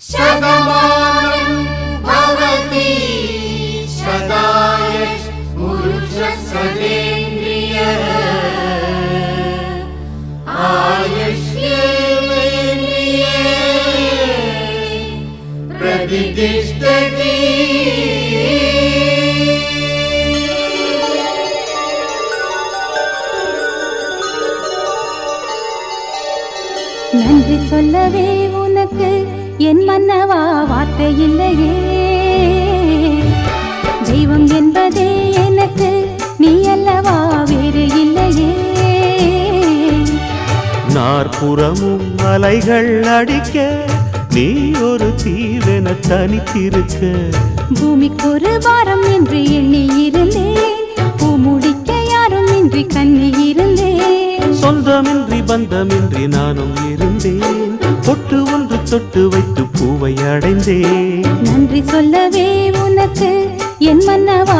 शतमानं भवति शताय पुरुषसदेन्द्रिय आयुष्येवेन्द्रिये प्रतिष्ठति நன்றி சொல்லவே உனக்கு என் மன்னவா வார்த்தை இல்லையே. தெய்வம் என்பதே எனக்கு நீ அல்லவா வேறு இல்லையே. நாற்புறமும் அலைகள் அடிக்க நீ ஒரு தீவென தனித்திருக்க. பூமிக்கு ஒரு வாரம் என்று எண்ணி இருந்தேன். பூ முடிக்க யாரும் இன்றி கண்ணி இருந்தேன். சொந்தமின்றி பந்தமின்றி நானும் இருந்தேன். பொட்டு ஒன்று தொட்டு வைத்து பூவை அடைந்தே நன்றி சொல்லவே உனக்கு என் மன்னவா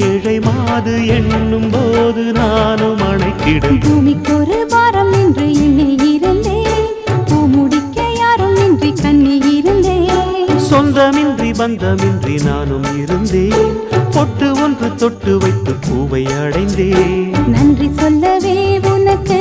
ஏழை மாது எண்ணும் போது நானும் அணைக்கிடும் பூமிக்கு ஒரு வாரம் என்று எண்ணி இருந்தேன் பூ முடிக்க யாரும் இன்றி கண்ணி இருந்தேன் சொந்தமின்றி பந்தமின்றி நானும் இருந்தேன். பொட்டு ஒன்று தொட்டு வைத்து பூவை அடைந்தேன். நன்றி சொல்லவே உனக்கு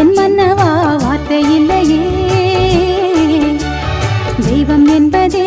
என் மன்னவா வார்த்தை இல்லையே. தெய்வம் என்பதே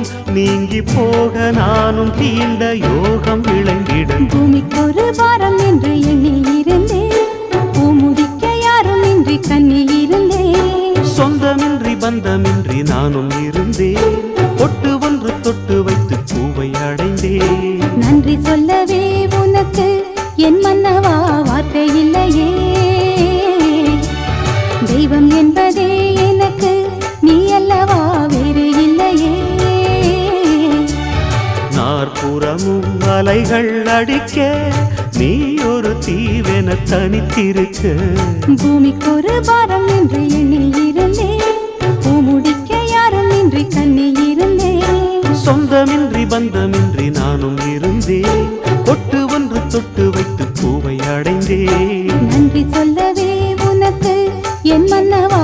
நீங்கி போக நானும் தீண்ட யோகம் விளங்கிடும் பூமிக்கு ஒரு வாரம் என்று எண்ணி இருந்தேன் முடிக்க யாரும் இன்றி கண்ணி இருந்தேன் சொந்தமின்றி பந்தமின்றி நானும் இருந்தேன் பொட்டு ஒன்று தொட்டு வைத்து பூவை அடைந்தேன் நன்றி சொல்லவே உனக்கு என் மன்னவா வார்த்தை இல்லையே. தெய்வம் என்பதே அலைகள் அடிக்க நீ ஒரு தீவென தனித்திருக்க பூமிக்கு ஒரு வாரம் என்று எண்ணி இருந்தேன் பூ முடிக்க யாரும் இன்றி கண்ணி இருந்தேன் சொந்தமின்றி பந்தமின்றி நானும் இருந்தேன் பொட்டு ஒன்று தொட்டு வைத்து பூவை அடைந்தேன் நன்றி சொல்லவே உனக்கு என் மன்னவா?